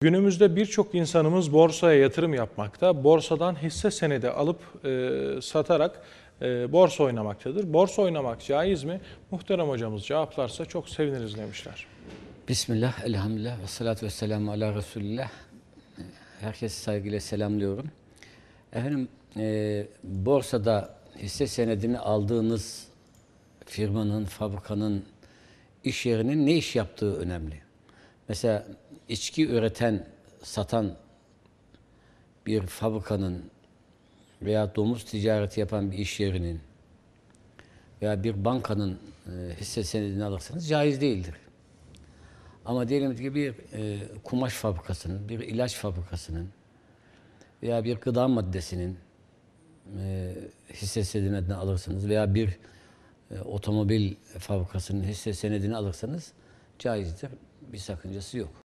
Günümüzde birçok insanımız borsaya yatırım yapmakta, borsadan hisse senedi alıp e, satarak e, borsa oynamaktadır. Borsa oynamak caiz mi? Muhterem hocamız cevaplarsa çok seviniriz demişler. Bismillah, elhamdülillah ve salatu ve selamu ala Resulillah. Herkesi saygıyla selamlıyorum. Efendim, e, borsada hisse senedini aldığınız firmanın, fabrikanın, iş yerinin ne iş yaptığı önemli. Mesela içki üreten, satan bir fabrikanın veya domuz ticareti yapan bir iş yerinin veya bir bankanın e, hisse senedini alırsanız caiz değildir. Ama diyelim ki bir e, kumaş fabrikasının, bir ilaç fabrikasının veya bir gıda maddesinin e, hisse senedini alırsanız veya bir e, otomobil fabrikasının hisse senedini alırsanız caizdir. Bir sakıncası yok.